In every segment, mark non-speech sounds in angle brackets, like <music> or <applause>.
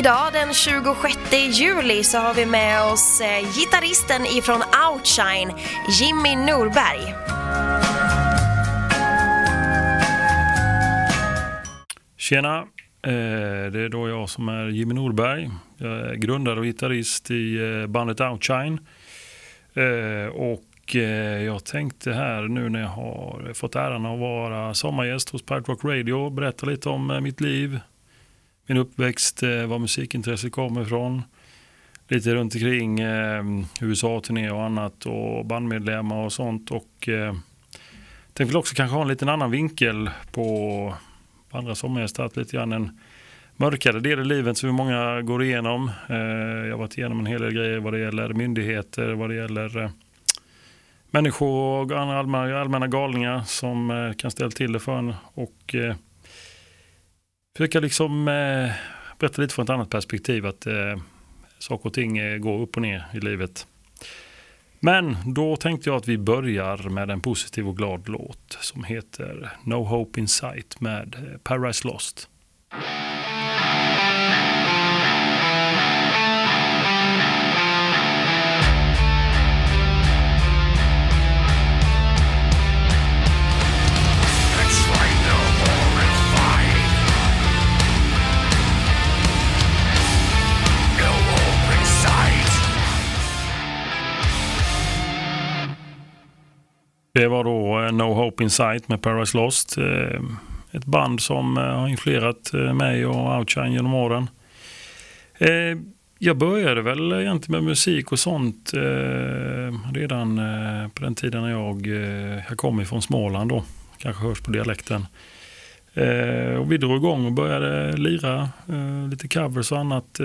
Idag den 26 juli så har vi med oss eh, gitarristen ifrån Outshine, Jimmy Norberg. Tjena! Eh, det är då jag som är Jimmy Norberg. Jag är grundare och gitarrist i eh, bandet Outshine. Och jag tänkte här nu när jag har fått äran att vara sommargäst hos Pirate Rock Radio berätta lite om mitt liv, min uppväxt, eh, var musikintresset kommer ifrån. Lite runt omkring eh, USA-turné och annat och bandmedlemmar och sånt. Och eh, tänkte också kanske ha en liten annan vinkel på andra sommargäster. Lite grann en mörkare del i livet som många går igenom. Eh, jag har varit igenom en hel del grejer vad det gäller myndigheter, vad det gäller eh, människor och andra allmänna, allmänna galningar som eh, kan ställa till det för en. Och, eh, försöka liksom eh, berätta lite från ett annat perspektiv. Att eh, saker och ting eh, går upp och ner i livet. Men då tänkte jag att vi börjar med en positiv och glad låt som heter No Hope In Sight med eh, Paradise Lost. Det var då eh, No Hope In Sight med Paradise Lost. Eh, ett band som eh, har influerat mig och Outshine genom åren. Jag började väl egentligen med musik och sånt redan på den tiden när jag, jag kom ifrån Småland då. Kanske hörs på dialekten. Och vi drog igång och började lira lite covers och annat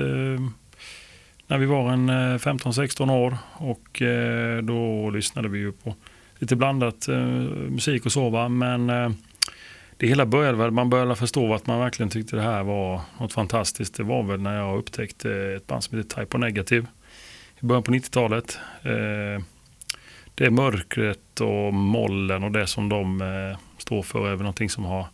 när vi var en 15-16 år. Och då lyssnade vi ju på lite blandat eh, musik och så. Va? Men eh, det hela började väl, man började förstå att man verkligen tyckte det här var något fantastiskt. Det var väl när jag upptäckte ett band som heter Type O Negative i början på 90-talet. Eh, det mörkret och mollen och det som de eh, står för är väl någonting som har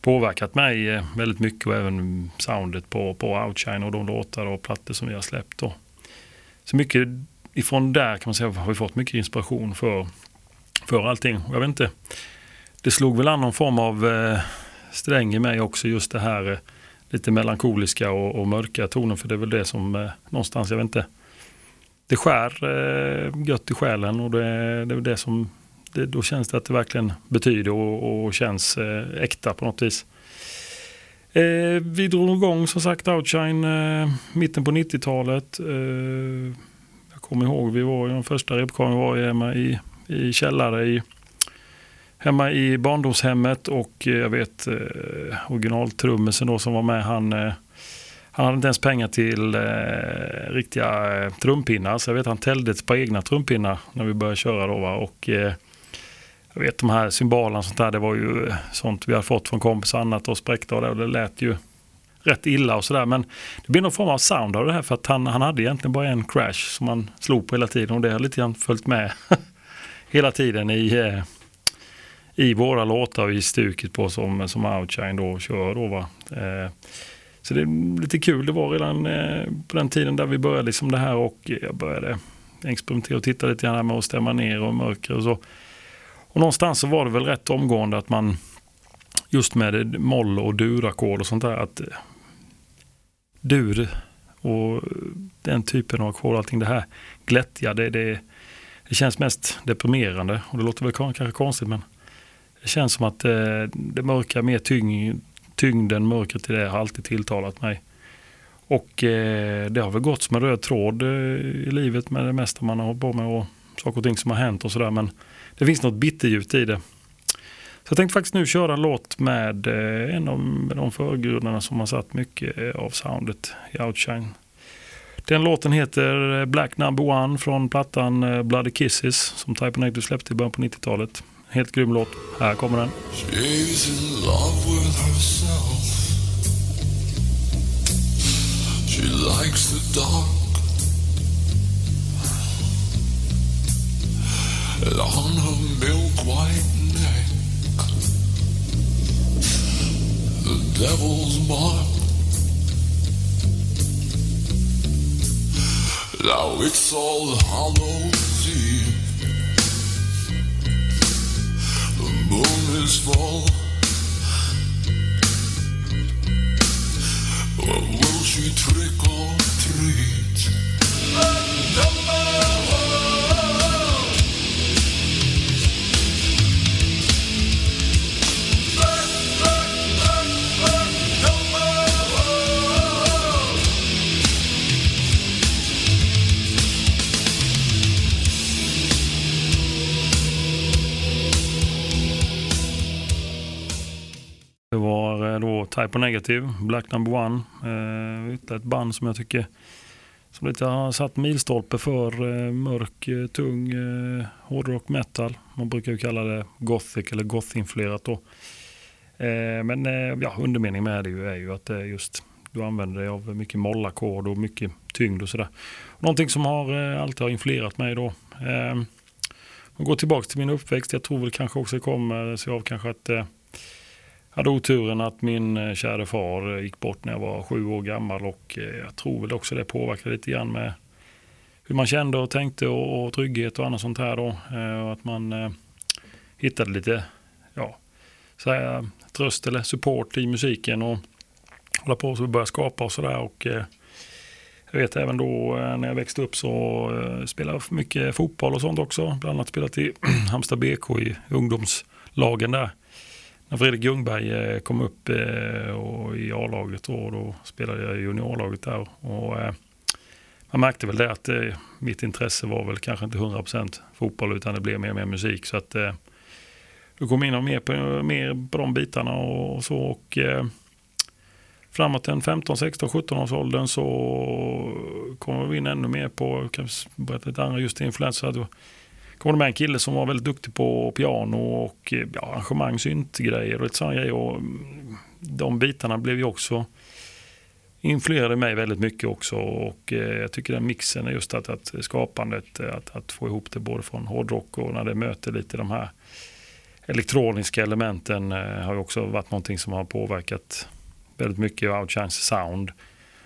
påverkat mig eh, väldigt mycket och även soundet på, på Outshine och de låtar och plattor som vi har släppt. Då. Så mycket ifrån där kan man säga har vi fått mycket inspiration för för allting. Jag vet inte, det slog väl an någon form av eh, sträng i mig också just det här eh, lite melankoliska och, och mörka tonen för det är väl det som eh, någonstans, jag vet inte, det skär eh, gött i själen och det, det är det som, det, då känns det att det verkligen betyder och, och känns eh, äkta på något vis. Eh, vi drog igång som sagt Outshine eh, mitten på 90-talet. Eh, jag kommer ihåg, vi var de första repkaren var hemma i i källare i, hemma i barndomshemmet och eh, jag vet eh, originaltrummisen då som var med han eh, han hade inte ens pengar till eh, riktiga eh, trumpinnar så jag vet han täljde ett par egna trumpinnar när vi började köra då. Va? Och, eh, jag vet de här cymbalerna och sånt där, det var ju eh, sånt vi hade fått från kompisar annat och spräckta och det, och det lät ju rätt illa och sådär. Men det blev någon form av sound av det här för att han, han hade egentligen bara en crash som han slog på hela tiden och det har lite grann följt med <laughs> hela tiden i, eh, i våra låtar och i stuket på som, som Outshine då kör. Då, va? Eh, så det är lite kul. Det var redan eh, på den tiden där vi började liksom det här och jag började experimentera och titta lite grann med att stämma ner och mörker och så. Och någonstans så var det väl rätt omgående att man just med moll och durackord och sånt där att dur och den typen av ackord, allting det här glättiga, det, det, det känns mest deprimerande och det låter väl kanske konstigt men det känns som att eh, det mörka, mer tyng, tyngden, mörkret i det har alltid tilltalat mig. Och eh, det har väl gått som en röd tråd eh, i livet med det mesta man har hållit på med och saker och ting som har hänt och sådär. Men det finns något bitterljut i det. Så jag tänkte faktiskt nu köra en låt med eh, en av de förgrundarna som har satt mycket av soundet i Outshine. Den låten heter Black Number One från plattan eh, Bloody Kisses som Type Negative släppte i början på 90-talet. Helt grym låt. Här kommer den. She's in love with herself She likes the dark And on her milk white neck The devil's mark Now it's all Hallows Eve. The moon is full. Or will she trick or treat? Type O Negative, Black Number One. Eh, ytterligare ett band som jag tycker som lite har satt milstolpe för eh, mörk, eh, tung eh, hårdrock metal. Man brukar ju kalla det gothic eller goth-influerat då. Eh, men eh, ja, undermening med det ju är ju att det just du använder dig av mycket mollackord och mycket tyngd och sådär. Någonting som har, eh, alltid har influerat mig då. Eh, och går tillbaka till min uppväxt. Jag tror väl kanske också det kommer sig av kanske att eh, hade oturen att min eh, kära far eh, gick bort när jag var sju år gammal och eh, jag tror väl också det påverkade lite grann med hur man kände och tänkte och, och trygghet och annat sånt här då. Och att man eh, hittade lite ja, så här, tröst eller support i musiken och hålla på och börja skapa och sådär. Och eh, jag vet även då när jag växte upp så eh, spelade jag mycket fotboll och sånt också. Bland annat spelat <clears throat> i Halmstad BK i ungdomslagen där när Fredrik Ljungberg eh, kom upp eh, och i A-laget och då spelade jag i juniorlaget där. Och, eh, man märkte väl det att mitt intresse var väl kanske inte 100% fotboll utan det blev mer och mer musik. Så att då kom in och mer på, mer på de bitarna och så. Och, framåt den 15, 16, 17 års åldern så kom vi in ännu mer på, kan berätta lite andra just influenser Kommer det med en kille som var väldigt duktig på piano och eh, ja, arrangemang, syntgrejer och lite sådana grejer. Och mm, de bitarna blev ju också influerade mig väldigt mycket också och eh, jag tycker den mixen är just att, att skapandet, eh, att, att få ihop det både från hårdrock och när det möter lite de här elektroniska elementen har ju också varit någonting som har påverkat väldigt mycket Outchance sound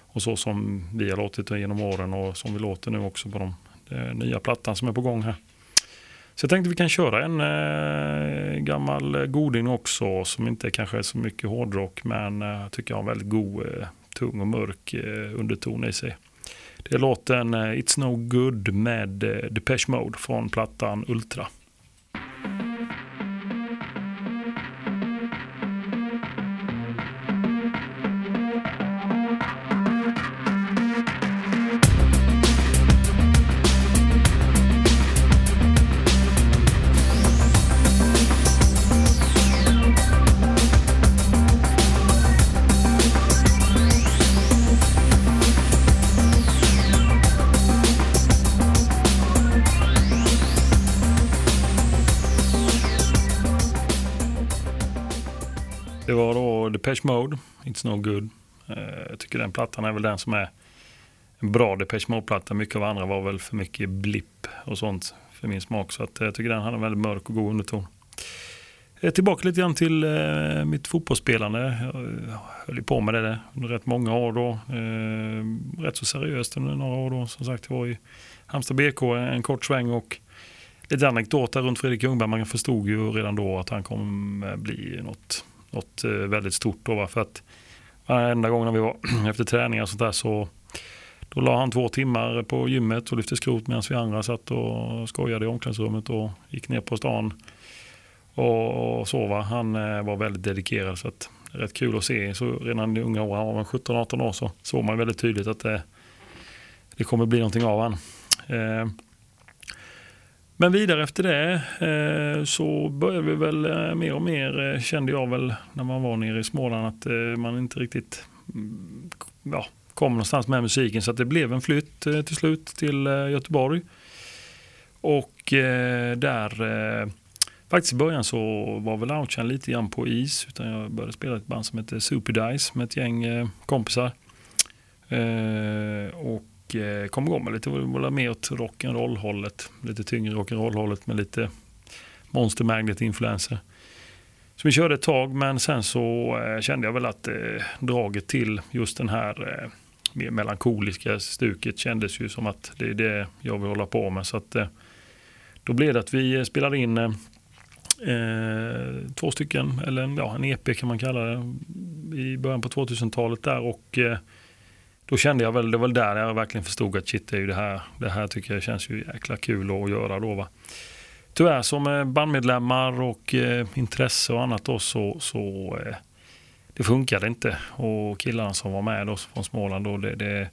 och så som vi har låtit genom åren och som vi låter nu också på de de nya plattan som är på gång här. Så jag tänkte vi kan köra en eh, gammal goding också som inte kanske är så mycket hårdrock men eh, jag tycker jag har en väldigt god, eh, tung och mörk eh, underton i sig. Det är låten eh, It's No Good med eh, Depeche Mode från plattan Ultra. It's No Good. Eh, jag tycker den plattan är väl den som är en bra Depeche Mode-platta. Mycket av andra var väl för mycket blipp och sånt för min smak. Så att eh, jag tycker den hade en väldigt mörk och god underton. Eh, tillbaka lite grann till mitt fotbollsspelande. Jag höll ju på med det under rätt många år då. Rätt så seriöst under några år då. Som sagt, jag var i Halmstad BK en kort sväng och lite anekdoter runt Fredrik Ljungberg. Man förstod ju redan då att han kommer bli något något eh, väldigt stort. Då, va? För att varenda gång när vi var <clears throat> efter träningar och sånt där så då la han två timmar på gymmet och lyfte skrot medan vi andra satt och skojade i omklädningsrummet och gick ner på stan och sova. Han eh, var väldigt dedikerad så att rätt kul att se. Så redan i unga år, han var 17-18 år, så såg man väldigt tydligt att det, det kommer bli någonting av han. Eh, men vidare efter det eh, så började vi väl eh, mer och mer, eh, kände jag väl när man var nere i Småland, att eh, man inte riktigt mm, ja, kom någonstans med musiken. Så att det blev en flytt eh, till slut till eh, Göteborg. Och eh, där, eh, faktiskt i början så var väl Outchan lite grann på is. Utan jag började spela ett band som heter Superdice med ett gäng eh, kompisar. Eh, och eh, kom igång med lite, mer åt rock'n'roll-hållet. Lite tyngre rock'n'roll-hållet med lite Monster Magnet-influenser. Så vi körde ett tag men sen så eh, kände jag väl att eh, draget till just den här eh, mer melankoliska stuket kändes ju som att det är det jag vill hålla på med. Så att, eh, då blev det att vi eh, spelade in eh, eh, två stycken, eller en, ja, en EP kan man kalla det, i början på 2000-talet där. och eh, då kände jag väl, det var där jag verkligen förstod att shit, det, är ju det, här, det här tycker jag känns ju jäkla kul att göra då. Va? Tyvärr som eh, bandmedlemmar och eh, intresse och annat då så, så eh, det funkade inte. Och killarna som var med då från Småland då, det, det,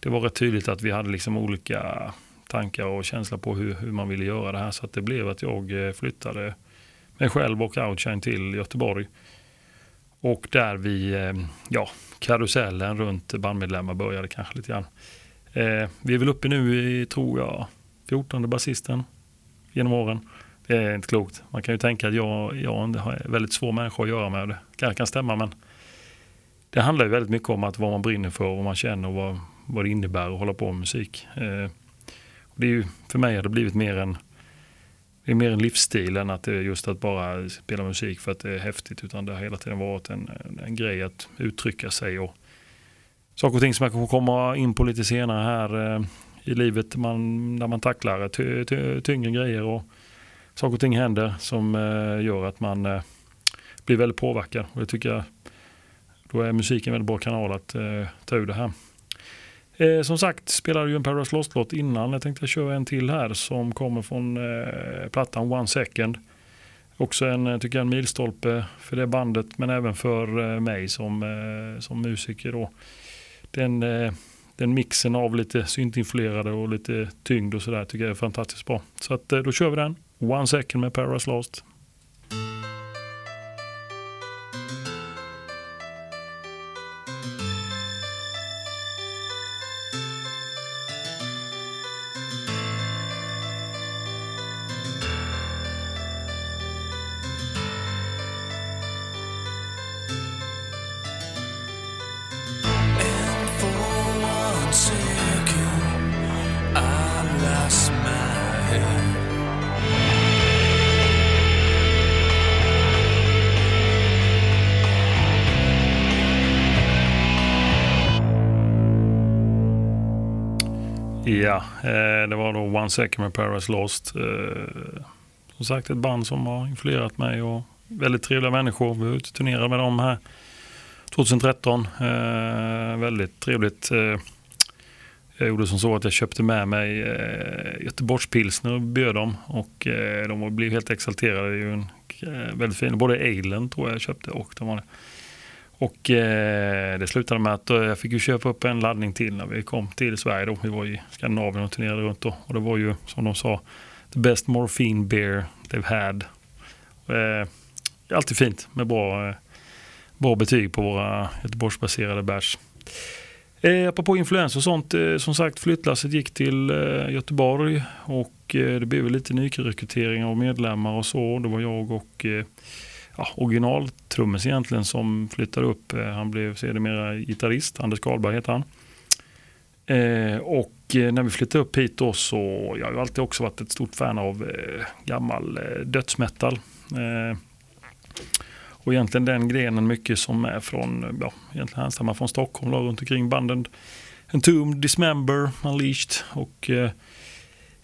det var rätt tydligt att vi hade liksom olika tankar och känslor på hur, hur man ville göra det här. Så att det blev att jag eh, flyttade mig själv och Outshine till Göteborg. Och där vi, eh, ja, karusellen runt bandmedlemmar började kanske lite grann. Eh, vi är väl uppe nu i, tror jag, 14 basisten genom åren. Det är inte klokt. Man kan ju tänka att jag, jag en väldigt svår människa att göra med. Det kanske kan stämma men det handlar ju väldigt mycket om att vad man brinner för, vad man känner och vad, vad det innebär att hålla på med musik. Eh, det är ju, för mig har det blivit mer en, det är mer en livsstil än att det är just att bara spela musik för att det är häftigt. Utan det har hela tiden varit en, en grej att uttrycka sig. och Saker och ting som jag kommer komma in på lite senare här eh, i livet man, när man tacklar ty, ty, tyngre grejer. och Saker och ting händer som eh, gör att man eh, blir väldigt påverkad. Och det tycker jag, då är musiken en väldigt bra kanal att ta ur det här. Eh, som sagt spelade ju en Paradise Lost-låt innan. Jag tänkte köra en till här som kommer från eh, plattan One Second. Också en, eh, tycker jag, en milstolpe för det bandet men även för eh, mig som, eh, som musiker. Då. Den, eh, den mixen av lite syntinfluerade och lite tyngd och sådär tycker jag är fantastiskt bra. Så att, eh, då kör vi den. One Second med Paradise Lost. Ja, eh, det var då One Second med Paradise Lost. Eh, som sagt ett band som har influerat mig och väldigt trevliga människor. Vi var ute och turnerade med dem här 2013. Eh, väldigt trevligt. Jag gjorde som så att jag köpte med mig Göteborgspilsner och bjöd dem och de blev helt exalterade. Det är ju en väldigt fin, både Alen tror jag jag köpte och de var det. Och eh, det slutade med att eh, jag fick ju köpa upp en laddning till när vi kom till Sverige. Då. Vi var i Skandinavien och turnerade runt då. Och det var ju som de sa, the best morphine beer they've had. Eh, alltid fint med bra, eh, bra betyg på våra Göteborgsbaserade bärs. Eh, apropå influens och sånt, eh, som sagt flyttlasset gick till eh, Göteborg och eh, det blev lite nyrekrytering av medlemmar och så. Det var jag och eh, ja, originaltrummis egentligen som flyttade upp. Eh, han blev sedermera gitarrist, Anders Karlberg heter han. Eh, och eh, när vi flyttade upp hit då så, jag har ju alltid också varit ett stort fan av eh, gammal eh, dödsmetal. Eh, och egentligen den grenen mycket som är från, ja, egentligen härstammar från Stockholm då, runt omkring banden Entombed, Dismember, Unleashed och eh,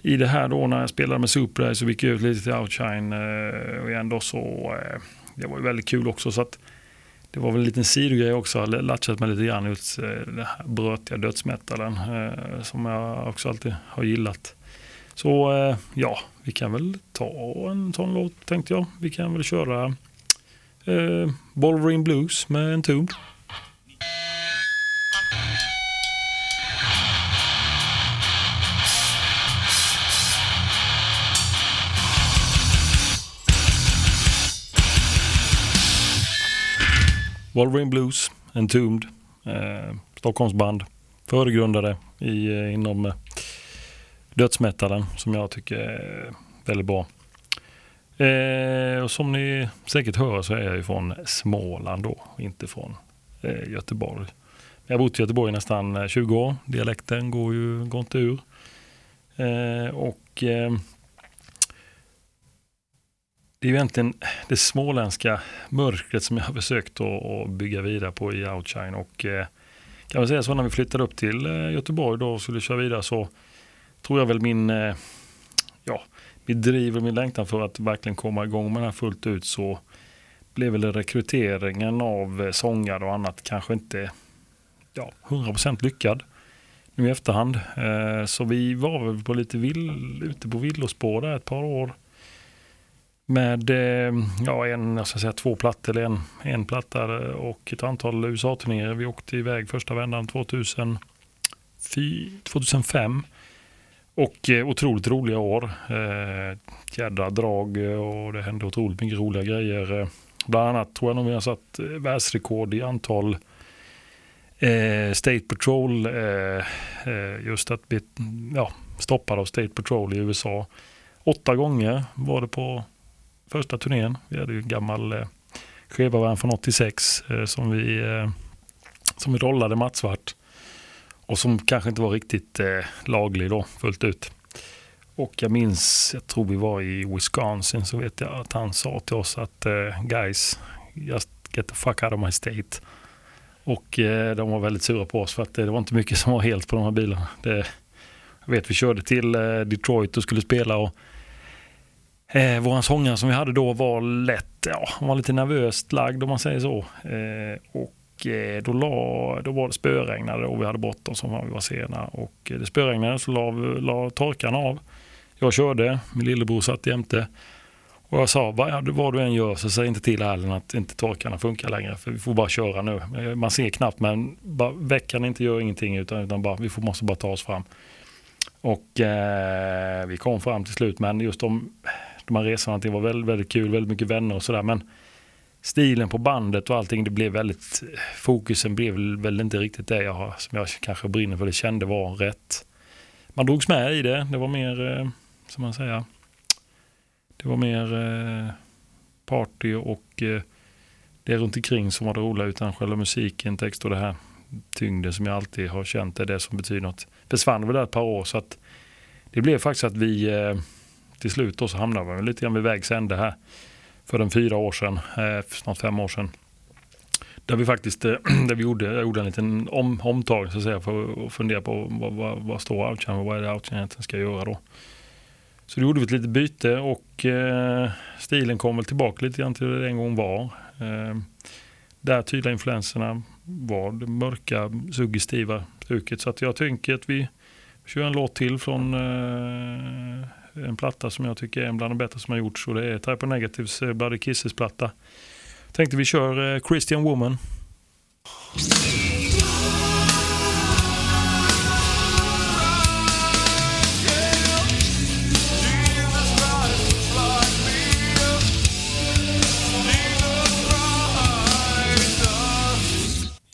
i det här då när jag spelade med Super så gick jag ut lite till Outshine eh, och igen då så eh, det var ju väldigt kul också. så att det var väl en liten sidogrej också, jag har latchat mig lite grann ut eh, den här brötiga dödsmetalen eh, som jag också alltid har gillat. Så eh, ja, vi kan väl ta en sån låt tänkte jag. Vi kan väl köra eh, Wolverine Blues med en tum. Wolverine Blues, Entombed, eh, Stockholmsband, Föregrundare i, eh, inom eh, dödsmetallen som jag tycker är väldigt bra. Eh, och som ni säkert hör så är jag ju från Småland då, inte från eh, Göteborg. Jag har bott i Göteborg i nästan eh, 20 år. Dialekten går ju går inte ur. Eh, och eh, det är ju egentligen det småländska mörkret som jag har försökt att bygga vidare på i Outshine och eh, kan man säga så när vi flyttade upp till eh, Göteborg då och skulle köra vidare så tror jag väl min, eh, ja, mitt driv och min längtan för att verkligen komma igång med det här fullt ut så blev väl rekryteringen av sångare och annat kanske inte ja, 100% lyckad nu i efterhand. Så vi var väl på lite vill, ute på villospår där ett par år. Med eh, ja, en, jag ska säga, två plattor, eller en, en platta eh, och ett antal USA-turnéer. Vi åkte iväg första vändan 2000, 2005. Och eh, otroligt roliga år. Eh, jädra drag eh, och det hände otroligt mycket roliga grejer. Bland annat tror jag nog vi har satt världsrekord i antal eh, State Patrol, eh, eh, just att bli ja, stoppad av State Patrol i USA. Åtta gånger var det på första turnén. Vi hade ju en gammal eh, skivavärn från 86 eh, som, vi, eh, som vi rollade mattsvart och som kanske inte var riktigt eh, laglig då fullt ut. Och jag minns, jag tror vi var i Wisconsin, så vet jag att han sa till oss att eh, guys, just get the fuck out of my state. Och eh, de var väldigt sura på oss för att eh, det var inte mycket som var helt på de här bilarna. Det, jag vet vi körde till eh, Detroit och skulle spela och eh, våran sångare som vi hade då var lätt, ja, han var lite nervöst lagd om man säger så. Eh, och eh, då, la, då var det spöregnade och vi hade bråttom som vi var sena. Och eh, det spöregnade så la, la torkarna av. Jag körde, min lillebror satt jämte. Och jag sa, vad, vad du än gör så säg inte till Erlend att inte torkarna funkar längre. För vi får bara köra nu. Eh, man ser knappt men bara, veckan inte gör ingenting utan, utan bara, vi får, måste bara ta oss fram. Och eh, vi kom fram till slut men just de, de här resorna det var väldigt, väldigt kul, väldigt mycket vänner och sådär. Men stilen på bandet och allting, det blev väldigt, fokusen blev väl inte riktigt det jag, som jag kanske brinner för, det kände var rätt. Man drogs med i det, det var mer, eh, som man säger, det var mer eh, party och eh, det runt omkring som var det roliga utan själva musiken, text och det här tyngden som jag alltid har känt är det som betyder något. Försvann väl där ett par år så att det blev faktiskt att vi eh, till slut då så hamnade vi lite grann vid vägs ände här för en fyra år sedan, eh, snart fem år sedan. Där vi faktiskt eh, <clears throat> där vi gjorde, gjorde en liten om, omtagning så att säga för att fundera på vad, vad, vad står Outchan och vad är det Outchan egentligen ska göra då. Så då gjorde vi ett litet byte och eh, stilen kom väl tillbaka lite grann till det en gång var. Eh, där tydliga influenserna var det mörka, suggestiva stuket. Så att jag tänker att vi kör en låt till från eh, en platta som jag tycker är en bland de bättre som har gjorts. Och det är Type of Negatives eh, Bloody Kisses-platta. Tänkte vi kör eh, Christian Woman.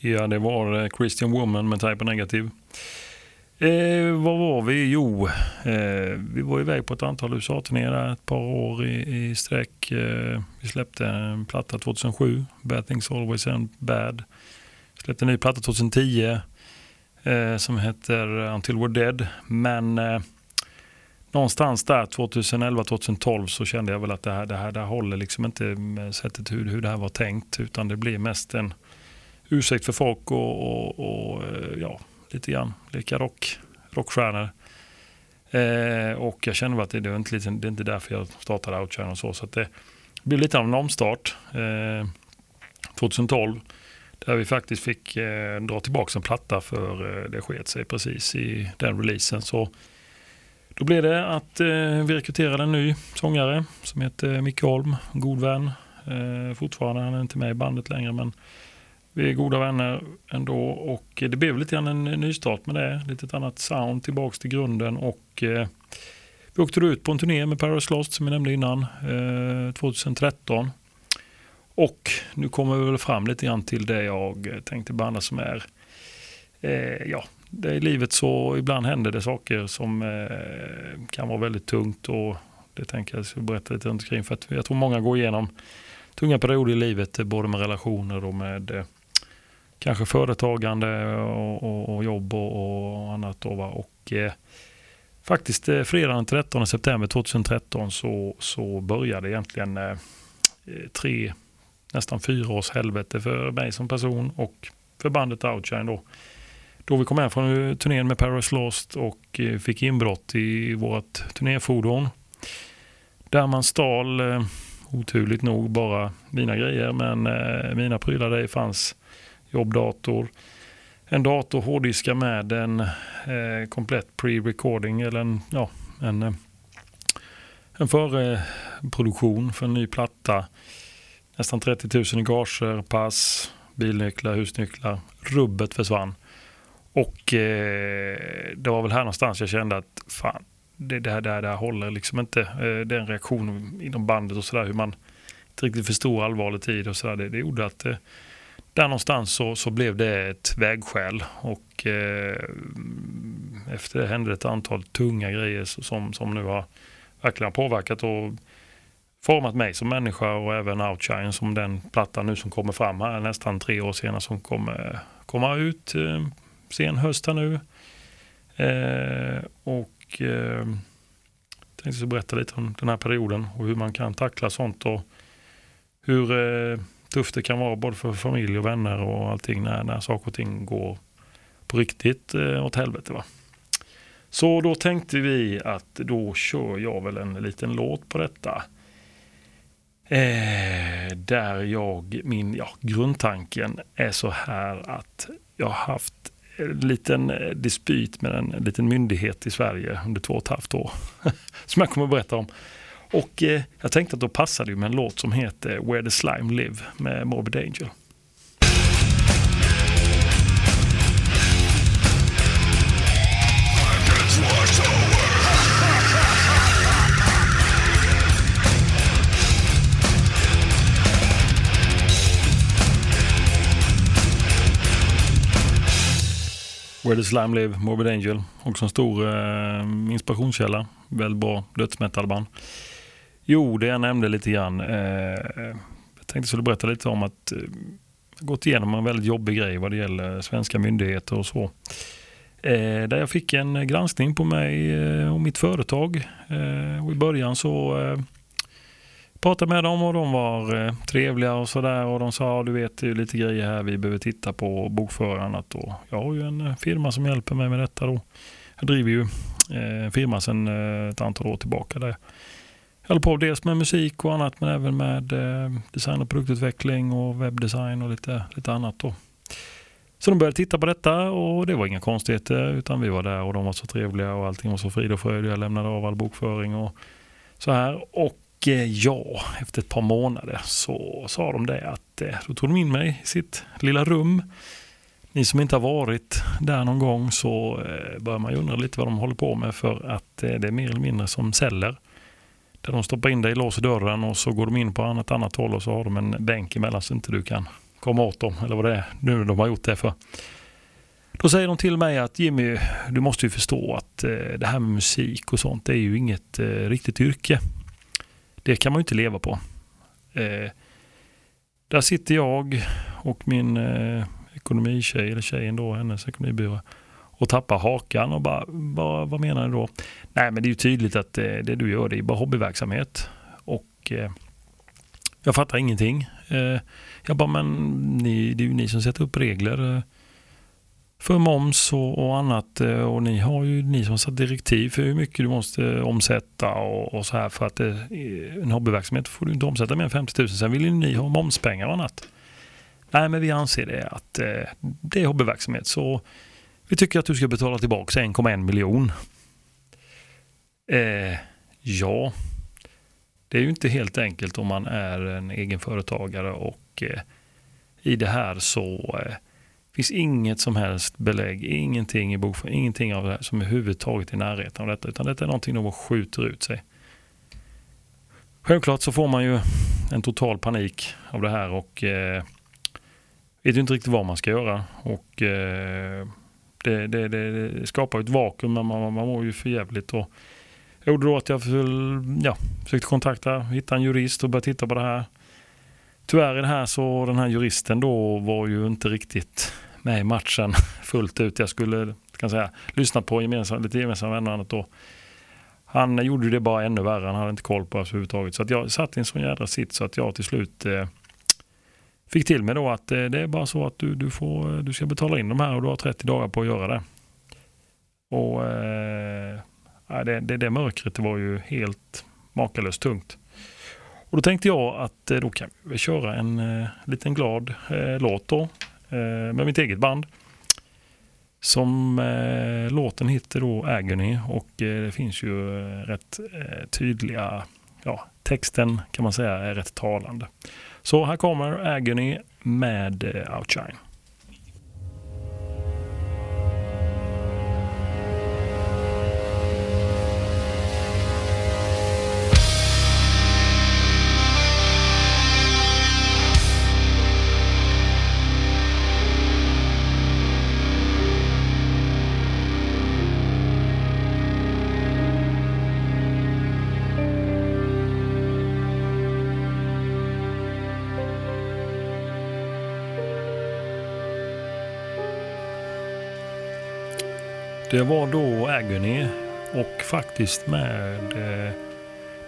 Ja, det var eh, Christian Woman med Type Negative. Eh, var var vi? Jo, eh, vi var iväg på ett antal USA-turnéer ett par år i, i sträck. Eh, vi släppte en platta 2007, Bad Things Always End Bad. Vi släppte en ny platta 2010 eh, som heter Until We're Dead. Men eh, någonstans där 2011-2012 så kände jag väl att det här, det här, det här håller liksom inte med sättet hur, hur det här var tänkt utan det blir mest en ursäkt för folk och, och, och eh, ja, lite grann leka rock, rockstjärnor. Eh, och jag känner att det, det, är inte, liksom, det är inte därför jag startade Outshine och så. Så det blev lite av en omstart eh, 2012. Där vi faktiskt fick eh, dra tillbaka en platta för eh, det sket sig precis i den releasen. Så då blev det att eh, vi rekryterade en ny sångare som heter Micke Holm, god vän. Eh, fortfarande, han är inte med i bandet längre men vi är goda vänner ändå och eh, det blev lite grann en nystart med det. Lite ett annat sound tillbaks till grunden och eh, vi åkte ut på en turné med Paradise Lost som jag nämnde innan, eh, 2013. Och nu kommer vi väl fram lite grann till det jag tänkte behandla som är, eh, ja, det i livet så ibland händer det saker som eh, kan vara väldigt tungt och det tänker jag ska berätta lite omkring för att jag tror många går igenom tunga perioder i livet, eh, både med relationer och med eh, kanske företagande och, och, och jobb och, och, annat. Då, va? Och, eh, faktiskt eh, fredagen den 13 september 2013 så, så började egentligen eh, eh, tre, nästan fyra års helvete för mig som person och för bandet Outshine. Då. då vi kom hem från eh, turnén med Paris Lost och eh, fick inbrott i vårt turnéfordon. Där man stal, eh, oturligt nog, bara mina grejer. Men eh, mina prylar där fanns jobbdator, en dator, hårddiskar med en eh, komplett pre-recording eller en, ja, en, eh, en förproduktion för en ny platta. Nästan 30 000 i gager, pass, bilnycklar, husnycklar. Rubbet försvann. Och eh, det var väl här någonstans jag kände att fan, det, det, här, det, här, det här håller liksom inte. Eh, den reaktionen inom bandet och sådär, hur man inte riktigt förstod allvaret i det och sådär, det, det gjorde att eh, där någonstans så, så blev det ett vägskäl och eh, efter det hände ett antal tunga grejer som, som nu har verkligen påverkat och format mig som människa och även Outshine som den plattan nu som kommer fram här nästan tre år senare som kommer komma ut eh, sen höst här nu. Eh, och eh, tänkte så berätta lite om den här perioden och hur man kan tackla sånt och hur eh, tufft det kan vara både för familj och vänner och allting när, när saker och ting går på riktigt eh, åt helvete. Va? Så då tänkte vi att då kör jag väl en liten låt på detta. Eh, där jag, min ja, grundtanken är så här att jag har haft en liten eh, dispyt med en liten myndighet i Sverige under två och ett halvt år. <laughs> som jag kommer att berätta om. Och eh, jag tänkte att då passar det med en låt som heter Where the Slime Live med Morbid Angel. Where the Slime Live, Morbid Angel. Också en stor eh, inspirationskälla. Väldigt bra dödsmetalband. Jo, det jag nämnde lite grann. Eh, eh jag tänkte skulle berätta lite om att eh, gått igenom en väldigt jobbig grej vad det gäller svenska myndigheter och så. Eh, där jag fick en granskning på mig eh, och mitt företag. Eh, och I början så eh, pratade med dem och de var eh, trevliga och sådär och de sa du vet det är lite grejer här vi behöver titta på och bokföra annat och jag har ju en eh, firma som hjälper mig med detta då. Jag driver ju eh, firma sedan eh, ett antal år tillbaka där. Jag håller på dels med musik och annat men även med eh, design och produktutveckling och webbdesign och lite, lite annat då. Så de började titta på detta och det var inga konstigheter utan vi var där och de var så trevliga och allting var så frid och fröjd. Jag lämnade av all bokföring och så här. Och eh, ja, efter ett par månader så sa de det att eh, då tog de in mig i sitt lilla rum. Ni som inte har varit där någon gång så eh, börjar man ju undra lite vad de håller på med för att eh, det är mer eller mindre som celler. Där de stoppar in dig, låser dörren och så går de in på ett annat håll och så har de en bänk emellan så inte du kan komma åt dem eller vad det är nu de har gjort det för. Då säger de till mig att Jimmy, du måste ju förstå att eh, det här med musik och sånt det är ju inget eh, riktigt yrke. Det kan man ju inte leva på. Eh, där sitter jag och min ekonomitjej, eller tjejen då, hennes ekonomibyrå och tappar hakan och bara, vad, vad menar du då? Nej men det är ju tydligt att eh, det du gör det är bara hobbyverksamhet. Och eh, jag fattar ingenting. Eh, jag bara, men ni, det är ju ni som sätter upp regler. Eh, för moms och, och, annat. Eh, och ni har ju ni som satt direktiv för hur mycket du måste omsätta och, och så här för att det, en hobbyverksamhet får du inte omsätta mer än 50 000. Sen vill ju ni ha momspengar och annat. Nej, men vi anser det att eh, det är hobbyverksamhet så vi tycker att du ska betala tillbaka 1,1 miljon. Eh, ja, det är ju inte helt enkelt om man är en egenföretagare och eh, i det här så eh, finns inget som helst belägg, ingenting i bokföringen, ingenting av det här som är överhuvudtaget i närheten av detta. Utan detta är någonting de skjuter ut sig. Självklart så får man ju en total panik av det här och eh, vet ju inte riktigt vad man ska göra. Och eh, det, det, det, skapar ett vakuum, men man, man mår ju för jävligt. Och jag gjorde då att jag ja, försökte kontakta, hitta en jurist och börja titta på det här. Tyvärr i det här så den här juristen då var ju inte riktigt med i matchen <laughs> fullt ut. Jag skulle kan säga, lyssna på gemensam, lite gemensamma vänner och annat då. Han gjorde det bara ännu värre, han hade inte koll på oss överhuvudtaget. Så att jag satt i en sån jädra sitt så att jag till slut eh, fick till mig då att eh, det är bara så att du, du, får, du ska betala in de här och du har 30 dagar på att göra det. Och eh, det, det, det mörkret det var ju helt makalöst tungt. Och då tänkte jag att eh, då kan vi köra en eh, liten glad eh, låt då, eh, med mitt eget band. Som eh, låten heter då Agony och eh, det finns ju eh, rätt eh, tydliga, ja texten kan man säga är rätt talande. Så här kommer Agony med eh, Outshine. Det var då Agony och faktiskt med eh,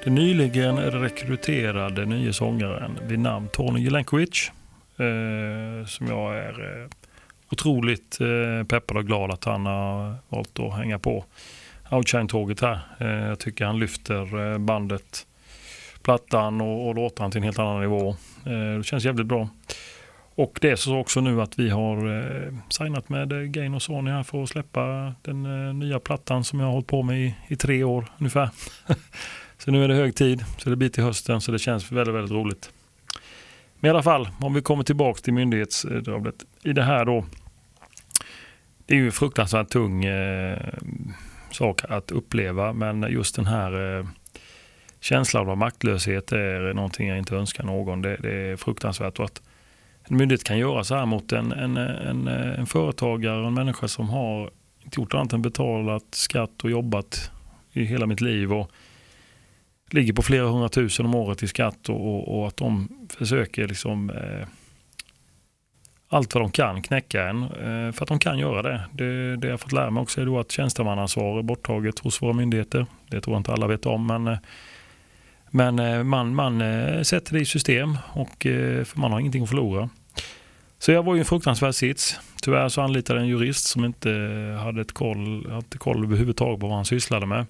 den nyligen rekryterade nya sångaren vid namn Tony Jelenkovic. Eh, som jag är eh, otroligt eh, peppad och glad att han har valt att hänga på Outshine-tåget här. Eh, jag tycker han lyfter eh, bandet, plattan och, och låtarna till en helt annan nivå. Det känns jävligt bra. Och det är så också nu att vi har eh, signat med eh, Gain och Sony här för att släppa den eh, nya plattan som jag har hållit på med i, i tre år ungefär. <laughs> så nu är det hög tid, så det blir till hösten så det känns väldigt, väldigt roligt. Men i alla fall, om vi kommer tillbaka till myndighetsdrablet. I det här då, det är ju en fruktansvärt tung eh, sak att uppleva men just den här eh, känslan av maktlöshet är någonting jag inte önskar någon. Det, det är fruktansvärt. Och att en myndighet kan göra så här mot en, en, en, en företagare, en människa som har inte gjort annat än betalat skatt och jobbat i hela mitt liv och ligger på flera hundratusen om året i skatt och, och, och att de försöker liksom eh, allt vad de kan knäcka en eh, för att de kan göra det. Det, det jag fått lära mig också är då att tjänstemannaansvar är borttaget hos våra myndigheter. Det tror jag inte alla vet om men eh, men eh, man, man eh, sätter det i system och eh, för man har ingenting att förlora. Så jag var i en fruktansvärd sits. Tyvärr så anlitade jag en jurist som inte hade ett koll, hade koll överhuvudtaget på vad han sysslade med.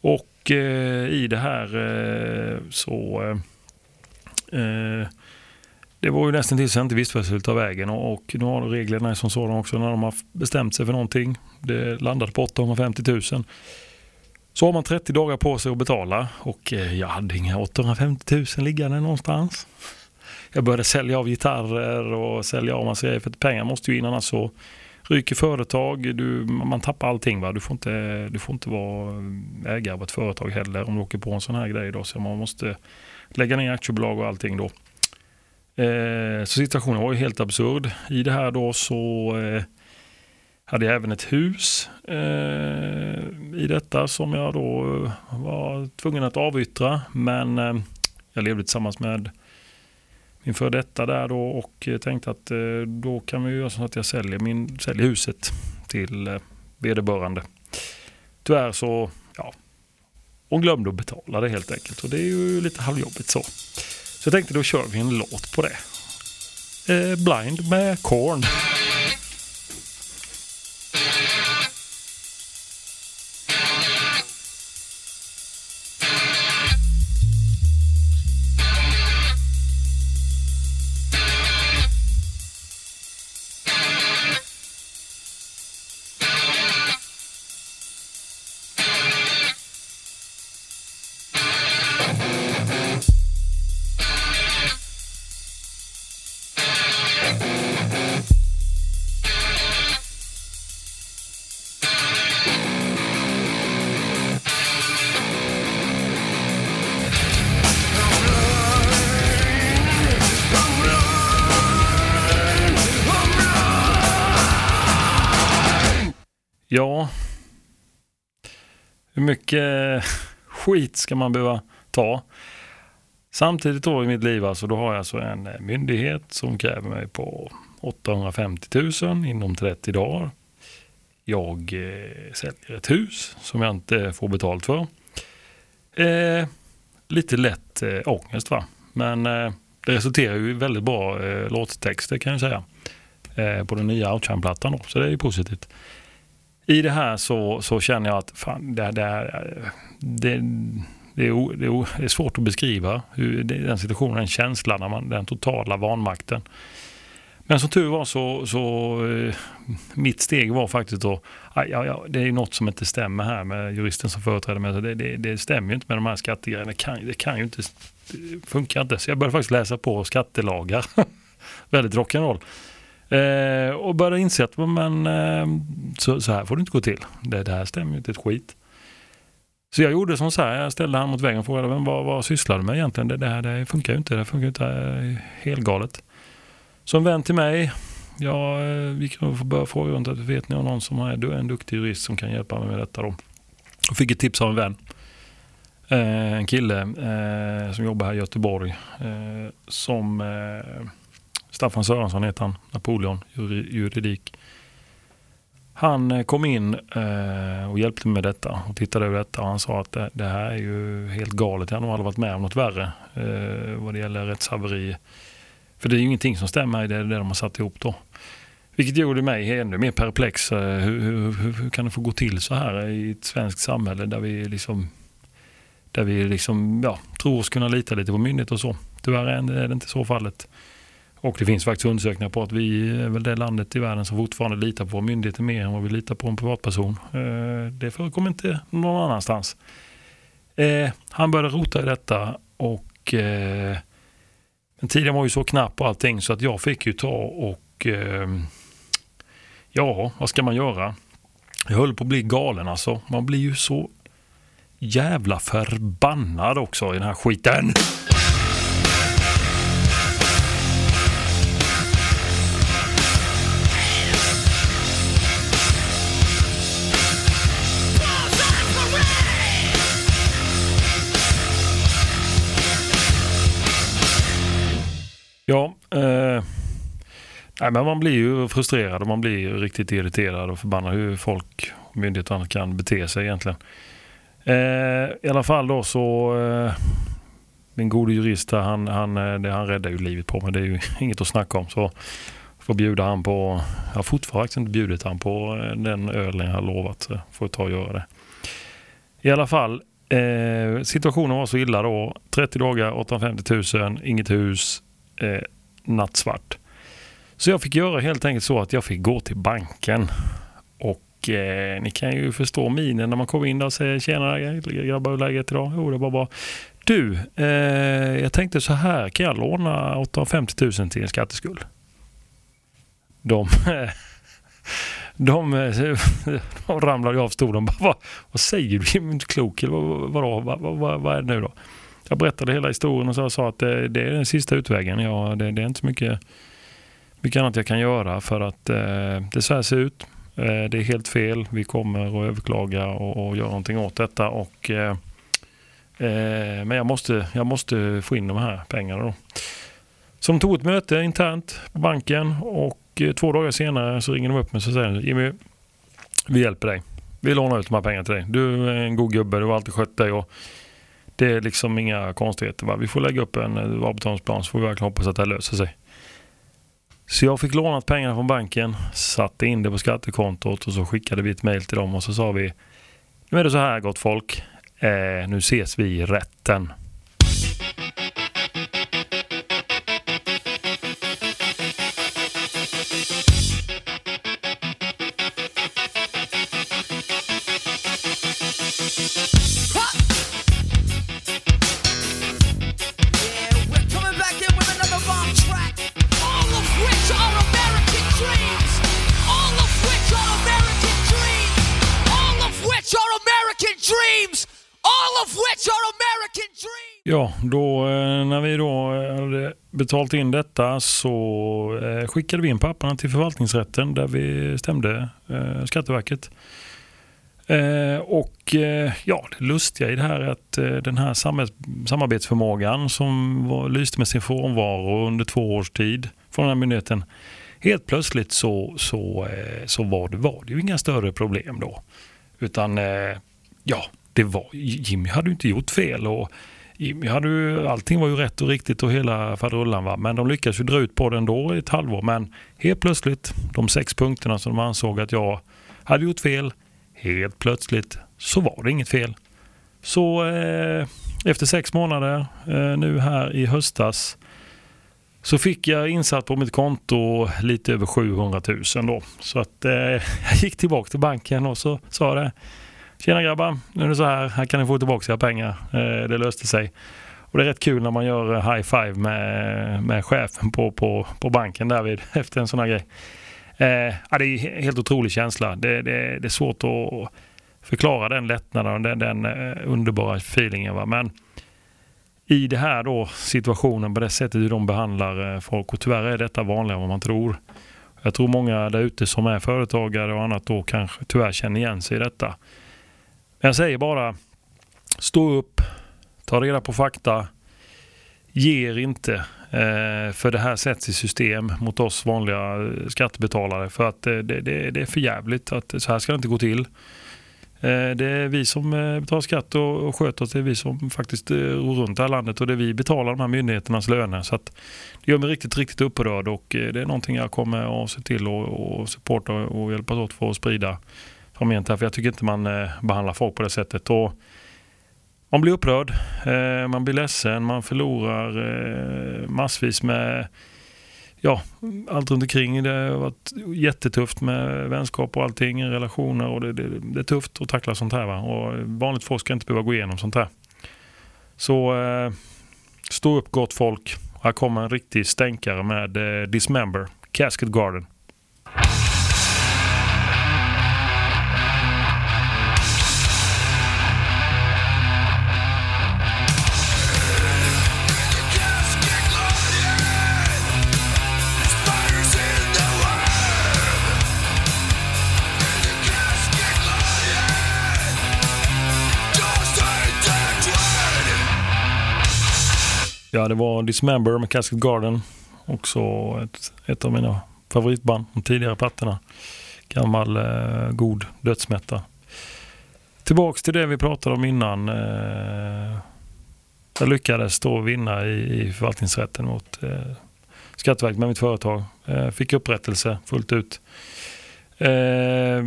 Och eh, i det här eh, så eh, eh det var ju nästan tills jag inte visste vad jag skulle ta vägen och, och nu har reglerna som sådana också när de har bestämt sig för någonting. Det landade på 850 000. Så har man 30 dagar på sig att betala och eh, jag hade inga 850 000 liggande någonstans jag började sälja av gitarrer och sälja av massa grejer. För att pengar måste ju in annars så ryker företag. Du, man tappar allting. Va? Du, får inte, du får inte vara ägare av ett företag heller om du åker på en sån här grej. Då. Så man måste lägga ner aktiebolag och allting då. Eh, så situationen var ju helt absurd. I det här då så eh, hade jag även ett hus eh, i detta som jag då var tvungen att avyttra. Men eh, jag levde tillsammans med inför detta där då och tänkte att eh, då kan vi göra så att jag säljer, min, säljer huset till eh, vederbörande. Tyvärr så, ja, hon glömde att betala det helt enkelt och det är ju lite halvjobbigt så. Så jag tänkte då kör vi en låt på det. Eh, Blind med Korn. Skit ska man behöva ta? Samtidigt då i mitt liv, alltså, då har jag alltså en eh, myndighet som kräver mig på 850 000 inom 30 dagar. Jag eh, säljer ett hus som jag inte får betalt för. Eh, lite lätt eh, ångest va. Men eh, det resulterar ju i väldigt bra eh, låttexter kan jag säga. Eh, på den nya Outshine-plattan då, så det är ju positivt. I det här så, så känner jag att fan, det, det, det, det, är, o- det, är, o- det är svårt att beskriva hur, det, den situationen, den känslan, när man, den totala vanmakten. Men som tur var så, så eh, mitt steg var faktiskt då, aj, ja, ja, det är något som inte stämmer här med juristen som företräder mig. Så Det, det, det stämmer ju inte med de här skattegrejerna. Det kan, det kan ju inte, det funkar inte. Så jag började faktiskt läsa på skattelagar. <laughs> Väldigt rock'n'roll. Eh, och började inse att men, eh, så, så här får det inte gå till. Det, det här stämmer ju inte ett skit. Så jag gjorde som så här, jag ställde han mot väggen och frågade vad, vad sysslar du med egentligen? Det, det här det funkar ju inte, det funkar ju inte, eh, det är helt galet. Så en vän till mig, jag eh, gick runt och började fråga runt att vet ni om någon som är en duktig jurist som kan hjälpa mig med detta då? Och fick ett tips av en vän. Eh, en kille eh, som jobbar här i Göteborg eh, som eh, Staffan Sörensson heter han, Napoleon juridik. Han eh, kom in eh, och hjälpte mig med detta och tittade över detta och han sa att det, här är ju helt galet. Jag har nog aldrig varit med om något värre eh, vad det gäller rättshaveri. För det är ju ingenting som stämmer i det, det de har satt ihop då. Vilket gjorde mig ännu mer perplex. Hur, hur, hur, hur kan det få gå till så här i ett svenskt samhälle där vi liksom där vi liksom, ja, tror oss kunna lita lite på myndigheter och så. Tyvärr är det inte så fallet. Och det finns faktiskt undersökningar på att vi är väl det landet i världen som fortfarande litar på myndigheter mer än vad vi litar på en privatperson. Eh, det förekommer inte någon annanstans. Eh, han började rota i detta och eh, men tiden var ju så knapp och allting så att jag fick ju ta och ja, vad ska man göra? Jag höll på att bli galen alltså. Man blir ju så jävla förbannad också i den här skiten. Ja, eh, nej, men man blir ju frustrerad och man blir ju riktigt irriterad och förbannad hur folk och myndigheter och annat kan bete sig egentligen. Eh, I alla fall då så eh, min gode jurist här, han, han, eh, det, han räddar ju livet på mig. Det är ju <laughs> inget att snacka om. Så får bjuda han på, jag har fortfarande inte bjudit han på eh, den ölen jag har lovat. Så får jag ta och göra det. I alla fall, eh, situationen var så illa då. 30 dagar, 850 000, inget hus, eh, nattsvart. Så jag fick göra helt enkelt så att jag fick gå till banken. Och eh, ni kan ju förstå minen när man kommer in där och säger tjena grabbar, hur är läget idag? Jo, det är bara bra. Du, eh, jag tänkte så här, kan jag låna 850 000 till en skatteskuld? De, <laughs> de, <laughs> de ramlade av stolen. Bara, <laughs> vad, vad säger du? Är du inte klok? Eller vad, vadå? vad, vad, vad, vad är det nu då? Jag berättade hela historien och så sa att det, det är den sista utvägen. Ja, det, det är inte så mycket, mycket annat jag kan göra för att eh, det så här ser ut. Eh, det är helt fel. Vi kommer att överklaga och, och göra någonting åt detta. Och, eh, eh, men jag måste, jag måste få in de här pengarna. Då. Så de tog ett möte internt på banken och eh, två dagar senare så ringer de upp mig och säger Jimmy, vi hjälper dig. Vi lånar ut de här pengarna till dig. Du är en god gubbe, du har alltid skött dig. Och det är liksom inga konstigheter. Va? Vi får lägga upp en eh, avbetalningsplan så får vi verkligen hoppas att det här löser sig. Så jag fick lånat pengarna från banken, satte in det på skattekontot och så skickade vi ett mail till dem och så sa vi Nu är det så här gott folk. Eh, nu ses vi i rätten. Ja, då eh, när vi då eh, hade betalt in detta så eh, skickade vi in papperna till förvaltningsrätten där vi stämde Skatteverket. Och ja, det lustiga i det här är att den här samarbetsförmågan som var, lyste med sin frånvaro under två års tid från den här myndigheten. Helt plötsligt så, så, så var, det, var det ju inga större problem då. Utan ja, det var, Jimmy hade ju inte gjort fel och Jimmy hade ju, allting var ju rätt och riktigt och hela faderullan va. Men de lyckades ju dra ut på det ändå i ett halvår. Men helt plötsligt, de sex punkterna som de ansåg att jag hade gjort fel, helt plötsligt så var det inget fel. Så eh, efter sex månader eh, nu här i höstas så fick jag insatt på mitt konto lite över 700 000 då. Så att eh, <laughs> jag gick tillbaka till banken och så sa det Tjena grabbar, nu är det så här, här kan ni få tillbaka era pengar. Eh, det löste sig. Och det är rätt kul när man gör eh, high five med, med chefen på, på, på banken därvid <laughs> efter en sån här grej. Eh, ja, det är en helt otrolig känsla. Det, det, det är svårt att förklara den lättnaden och den, den eh, underbara feelingen. Va? Men i det här då situationen på det sättet hur de behandlar eh, folk och tyvärr är detta vanligare än vad man tror. Jag tror många där ute som är företagare och annat då kanske tyvärr känner igen sig i detta. Men jag säger bara stå upp, ta reda på fakta, ge er inte. Eh, för det här sätts i system mot oss vanliga eh, skattebetalare för att eh, det, det, det är för jävligt. Att så här ska det inte gå till. Det är vi som betalar skatt och sköter oss. Det är vi som faktiskt ror runt det här landet och det är vi betalar de här myndigheternas löner. Så att det gör mig riktigt, riktigt upprörd och det är någonting jag kommer att se till och, supporta och hjälpas åt för att sprida Kom igen För jag tycker inte man eh, behandlar folk på det sättet. Och man blir upprörd, eh, man blir ledsen, man förlorar eh, massvis med ja, allt runt omkring. Det har varit jättetufft med vänskap och allting, relationer och det, det, det är tufft att tackla sånt här. Va? Och vanligt folk ska inte behöva gå igenom sånt här. Så stå upp gott folk. Här kommer en riktig stänkare med Dismember, Casket Garden. Ja, det var Dismember med Casket Garden. Också ett, ett av mina favoritband, de tidigare plattorna. Gammal eh, god dödsmätta. Tillbaks till det vi pratade om innan. Eh, jag lyckades då vinna i, i förvaltningsrätten mot eh, Skatteverket med mitt företag. Eh, fick upprättelse fullt ut. Eh,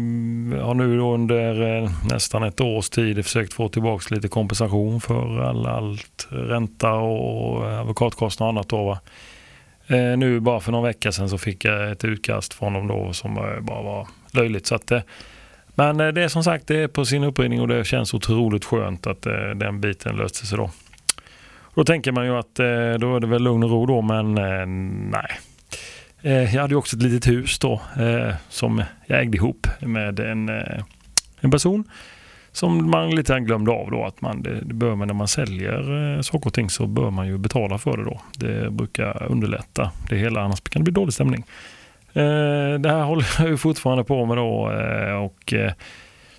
har nu under eh, nästan ett års tid försökt få tillbaka lite kompensation för all, allt ränta och advokatkostnader och annat. Då, eh, nu bara för någon vecka sedan så fick jag ett utkast från dem då som eh, bara var löjligt. Så att, eh, men eh, det är som sagt det är på sin uppridning och det känns otroligt skönt att den biten löste sig då. Då tänker man ju att då är det väl lugn och ro då men nej Eh, jag hade också ett litet hus då eh, som jag ägde ihop med en, eh, en person som man lite grann glömde av då att man, det, det bör man när man säljer saker och ting så bör man ju betala för det då. Det brukar underlätta det hela annars kan det bli dålig stämning. Det här <laughs> håller jag ju fortfarande på med då och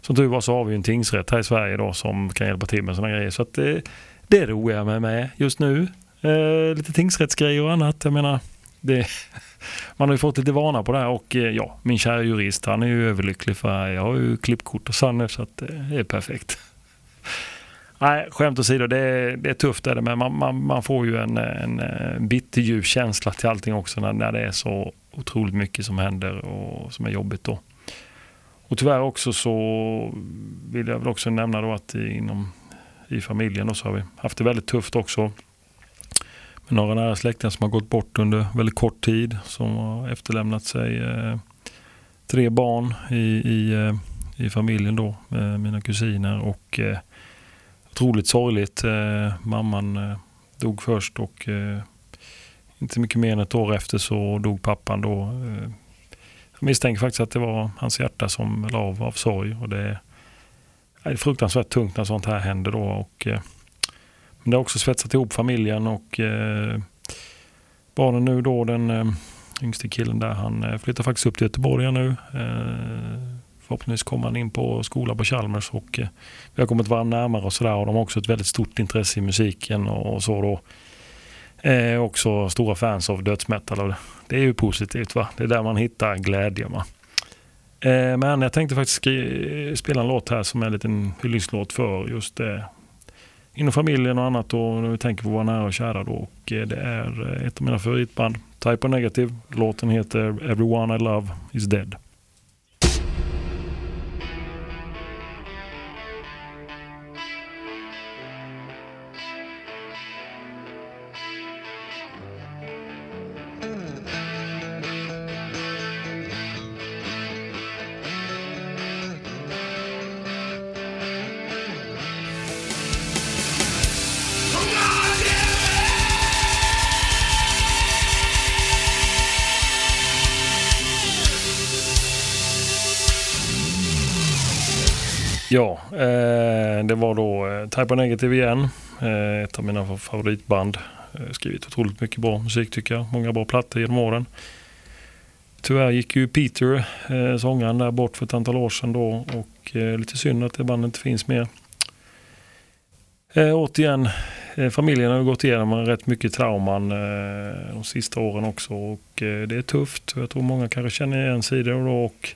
som tur var så har vi en tingsrätt här i Sverige då som kan hjälpa till med sådana grejer. Så att det, det roar jag mig med just nu. Lite tingsrättsgrejer och annat. Jag menar, det, man har ju fått lite vana på det här och eh, ja, min kära jurist han är ju överlycklig för jag har ju klippkort och sanner så att eh, det är perfekt. Nej, skämt åsido, det är, det är tufft är det, men man, man, man får ju en, en, eh, en bitterljuv känsla till allting också när, när det är så otroligt mycket som händer och som är jobbigt då. Och tyvärr också så vill jag väl också nämna då att inom i familjen då så har vi haft det väldigt tufft också några nära släktingar som har gått bort under väldigt kort tid. Som har efterlämnat sig eh, tre barn i, i, eh, i familjen då, eh, mina kusiner. Och eh, otroligt sorgligt. Eh, mamman eh, dog först och inte mycket mer än ett år efter så dog pappan då. Jag misstänker faktiskt att det var hans hjärta som la av av sorg. Och det är fruktansvärt tungt när sånt här händer då. Och, men det har också svetsat ihop familjen och eh, barnen nu då, den eh, yngste killen där, han eh, flyttar faktiskt upp till Göteborg nu. Eh, förhoppningsvis kommer han in på skola på Chalmers och eh, vi har kommit varandra närmare och sådär och de har också ett väldigt stort intresse i musiken och, och så då. Eh, också stora fans av dödsmetal. Det är ju positivt va. Det är där man hittar glädje. Va? Eh, men jag tänkte faktiskt spela en låt här som är en liten hyllningslåt för just det inom familjen och annat och när vi tänker på våra nära och kära då. Och eh, det är eh, ett av mina favoritband, Type of Negative. Låten heter Everyone I Love Is Dead. Ja, eh, det var då eh, Type of Negative igen. Eh, ett av mina favoritband. Eh, skrivit otroligt mycket bra musik tycker jag. Många bra plattor genom åren. Tyvärr gick ju Peter, eh, sångaren, där bort för ett antal år sedan då. Och eh, lite synd att det bandet inte finns mer. Eh, återigen, eh, familjen har gått igenom rätt mycket trauman eh, de sista åren också. Och eh, det är tufft. Jag tror många kanske känner igen sig då. Och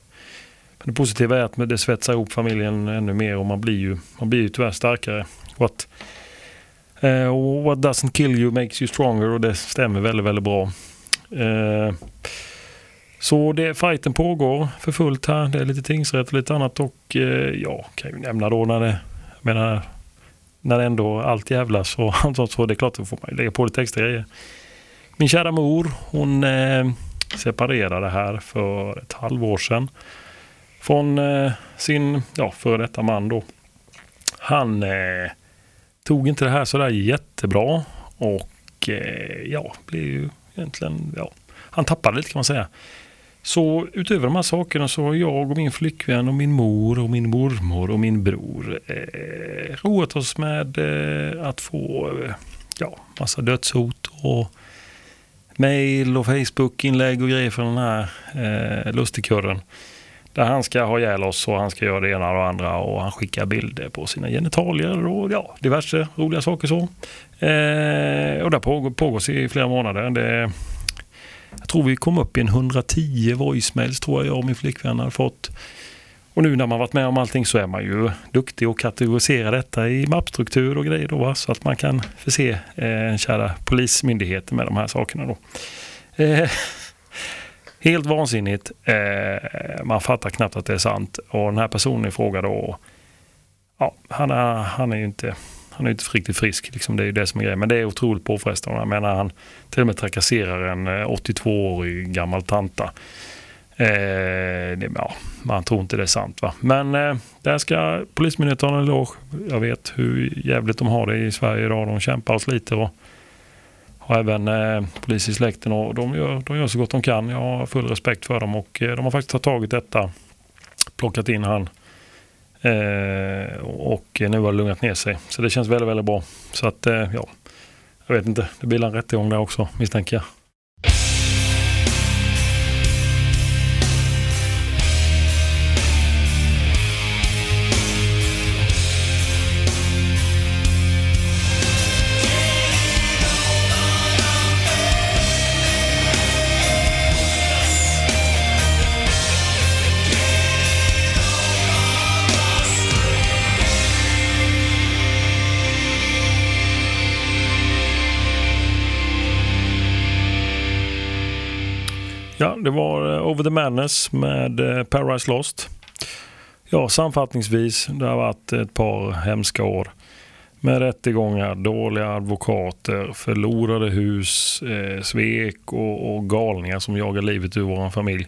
det positiva är att det svetsar ihop familjen ännu mer och man blir ju, man blir ju tyvärr starkare. What, uh, what doesn't kill you makes you stronger och det stämmer väldigt, väldigt bra. Uh, så det, fighten pågår för fullt här. Det är lite tingsrätt och lite annat och uh, ja, kan ju nämna då när det, menar, när ändå allt jävlas och <laughs> allt så, det är klart att får man lägga på lite extra grejer. Min kära mor, hon eh, separerade här för ett halvår sedan från eh, sin ja, före detta man då. Han eh, tog inte det här sådär jättebra och eh, ja, blev ju egentligen, ja, han tappade lite kan man säga. Så utöver de här sakerna så har jag och min flickvän och min mor och min mormor och min bror eh, roat oss med eh, att få eh, ja, massa dödshot och mail och Facebook-inlägg och grejer från den här eh, lustigkurren. Där han ska ha ihjäl oss och han ska göra det ena och det andra och han skickar bilder på sina genitalier och ja, diverse roliga saker så. Eh, och det pågår, pågår i flera månader. Det, jag tror vi kom upp i en 110 voicemails tror jag jag och min flickvän har fått. Och nu när man varit med om allting så är man ju duktig och kategorisera detta i mappstruktur och grejer då, så att man kan förse eh, kära polismyndigheten med de här sakerna. Då. Eh, Helt vansinnigt. Eh, man fattar knappt att det är sant. Och den här personen i fråga då, ja, han är, han är ju inte, han är inte riktigt frisk. Liksom, det är ju det som är grejen. Men det är otroligt påfrestande. Jag menar, han till och med trakasserar en eh, 82-årig gammal tanta. Eh, det, ja, man tror inte det är sant. Va? Men eh, där ska Polismyndigheten ha en eloge. Jag vet hur jävligt de har det i Sverige idag. De kämpar och sliter. Och, har även eh, polis i släkten och de gör, de gör så gott de kan. Jag har full respekt för dem och eh, de har faktiskt tagit detta, plockat in han eh, och eh, nu har det lugnat ner sig. Så det känns väldigt, väldigt bra. Så att eh, ja, jag vet inte, det blir en rättegång där också misstänker jag. Ja, det var eh, Over the Madness med eh, Paradise Lost. Ja, sammanfattningsvis, det har varit ett par hemska år. Med rättegångar, dåliga advokater, förlorade hus, eh, svek och, och, galningar som jagar livet ur vår familj.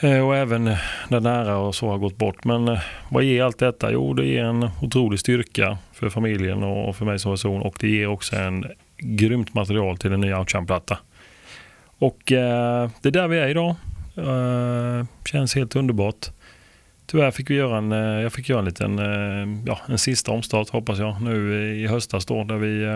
Eh, och även eh, när nära och så har gått bort. Men eh, vad ger allt detta? Jo, det ger en otrolig styrka för familjen och för mig som person. Och det ger också en grymt material till en ny Outshine-platta. Och eh, det är där vi är idag. Eh, känns helt underbart. Tyvärr fick vi göra en, eh, jag fick göra en liten, eh, ja, en sista omstart hoppas jag nu i höstas då där vi eh,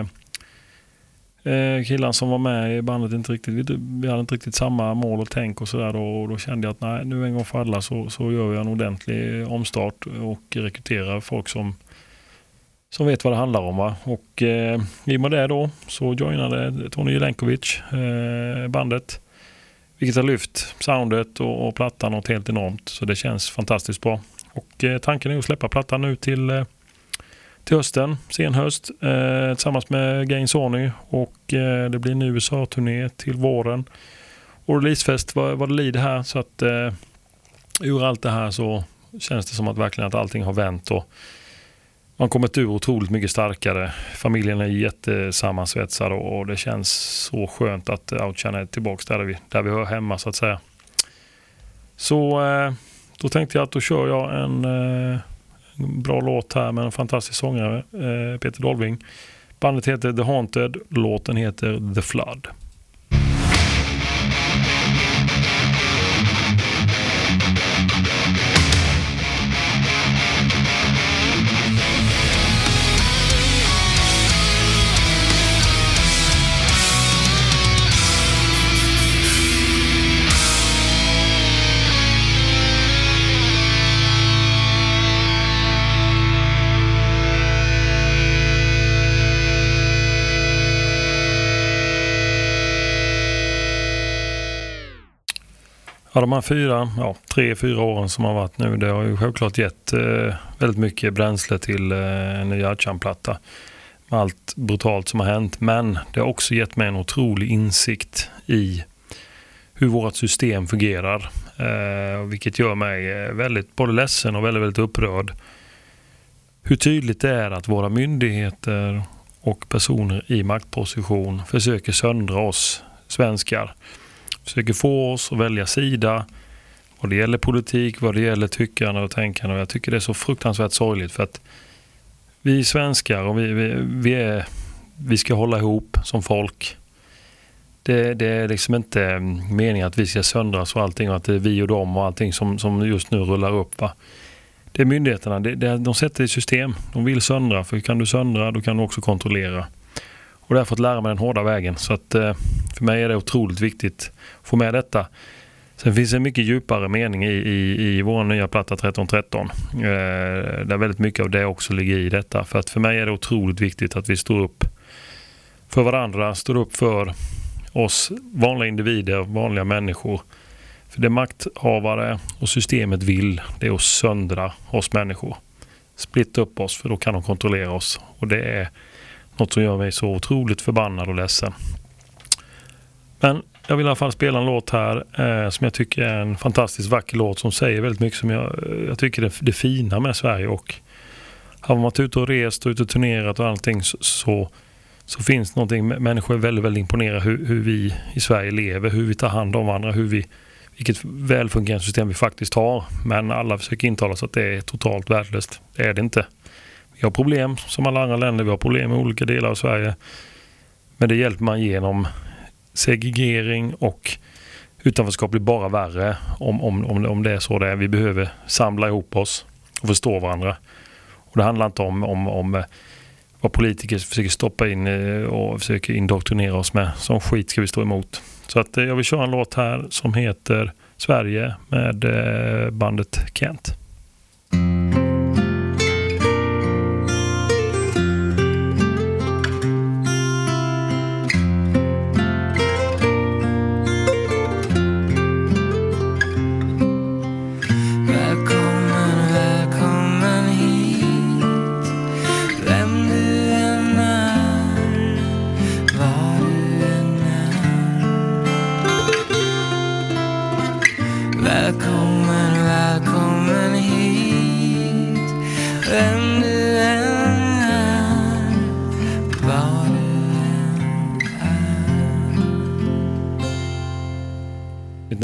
eh killarna som var med i bandet inte riktigt, vi, hade inte riktigt samma mål och tänk och sådär då, då kände jag att nej, nu en gång för alla så, så gör vi en ordentlig omstart och rekryterar folk som som vet vad det handlar om. Va? Och eh, i och med det då så joinade Tony Jelenkovic eh, bandet. Vilket har lyft soundet och, och plattan något helt enormt. Så det känns fantastiskt bra. Och eh, tanken är att släppa plattan nu till, eh, till hösten, sen höst, eh, tillsammans med Gain Sony och eh, det blir en USA-turné till våren. Och releasefest vad, vad det lider här så att eh, ur allt det här så känns det som att verkligen att allting har vänt och man kommit ur otroligt mycket starkare. Familjen är jättesammansvetsad och, det känns så skönt att eh, Outchan är tillbaka där vi, där vi hör hemma så att säga. Så eh, då tänkte jag att då kör jag en, eh, en bra låt här med en fantastisk sångare, Peter Dolving. Bandet heter The Haunted, låten heter The Flood. Ja, de här fyra, ja, tre, fyra åren som har varit nu, det har ju självklart gett eh, väldigt mycket bränsle till eh, en ny Archan-platta. Med allt brutalt som har hänt. Men det har också gett mig en otrolig insikt i hur vårt system fungerar. Eh, vilket gör mig eh, väldigt både ledsen och väldigt, väldigt upprörd. Hur tydligt det är att våra myndigheter och personer i maktposition försöker söndra oss svenskar försöker få oss att välja sida vad det gäller politik, vad det gäller tyckande och tänkande. Och jag tycker det är så fruktansvärt sorgligt för att vi svenskar och vi, vi, vi, är, vi ska hålla ihop som folk. Det, det, är liksom inte mm, meningen att vi ska söndras och allting och att det är vi och dem och allting som, som just nu rullar upp. Va? Det är myndigheterna, det, det, de sätter i system. De vill söndra, för kan du söndra då kan du också kontrollera. Och det har jag fått lära mig den hårda vägen. Så att eh, för mig är det otroligt viktigt att få med detta. Sen finns det en mycket djupare mening i, i, i vår nya platta 1313. Eh, där väldigt mycket av det också ligger i detta. För att för mig är det otroligt viktigt att vi står upp för varandra, står upp för oss vanliga individer, vanliga människor. För det makthavare och systemet vill, det är att söndra oss människor. Splitta upp oss, för då kan de kontrollera oss. Och det är något som gör mig så otroligt förbannad och ledsen. Men jag vill i alla fall spela en låt här eh, som jag tycker är en fantastiskt vacker låt som säger väldigt mycket som jag, eh, jag tycker det, det fina med Sverige. Och har man varit ute och rest och ute och turnerat och allting så, så, så finns det någonting. Människor är väldigt, väldigt imponerade hur, hur vi i Sverige lever, hur vi tar hand om varandra, hur vi, vilket välfungerande system vi faktiskt har. Men alla försöker intala sig att det är totalt värdelöst. Det är det inte. Vi har problem som alla andra länder. Vi har problem i olika delar av Sverige. Men det hjälper man genom segregering och utanförskap blir bara värre om, om, om, om det är så det är. Vi behöver samla ihop oss och förstå varandra. Och Det handlar inte om, om, om eh, vad politiker försöker stoppa in eh, och försöker indoktrinera oss med. Sån skit ska vi stå emot. Så att eh, jag vill köra en låt här som heter Sverige med bandet Kent.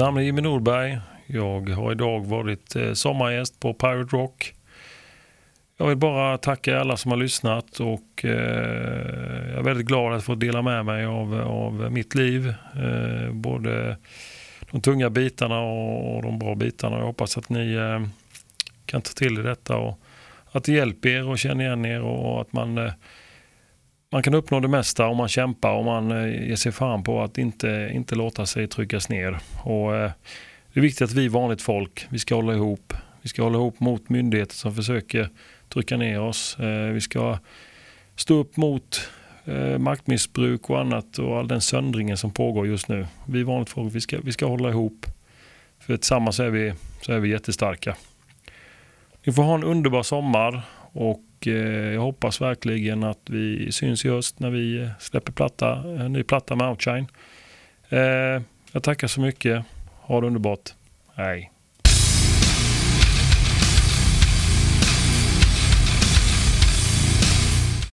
Namn är Jimmy Norberg. Jag har idag varit eh, sommargäst på Pirate Rock. Jag vill bara tacka alla som har lyssnat och eh, jag är väldigt glad att få dela med mig av, av mitt liv. Eh, både de tunga bitarna och, de bra bitarna. Jag hoppas att ni eh, kan ta till er detta och att det hjälper er och känner igen er och att man eh, man kan uppnå det mesta om man kämpar och man eh, ger sig fan på att inte, inte låta sig tryckas ner. Och, eh, det är viktigt att vi vanligt folk, vi ska hålla ihop. Vi ska hålla ihop mot myndigheter som försöker trycka ner oss. Eh, vi ska stå upp mot maktmissbruk och annat och all den söndringen som pågår just nu. Vi vanligt folk, vi ska, vi ska hålla ihop. För tillsammans är vi, så är vi jättestarka. Ni får ha en underbar sommar och och eh, jag hoppas verkligen att vi syns i höst när vi eh, släpper platta, en ny platta med Outshine. Jag tackar så mycket. Ha det underbart. Hej.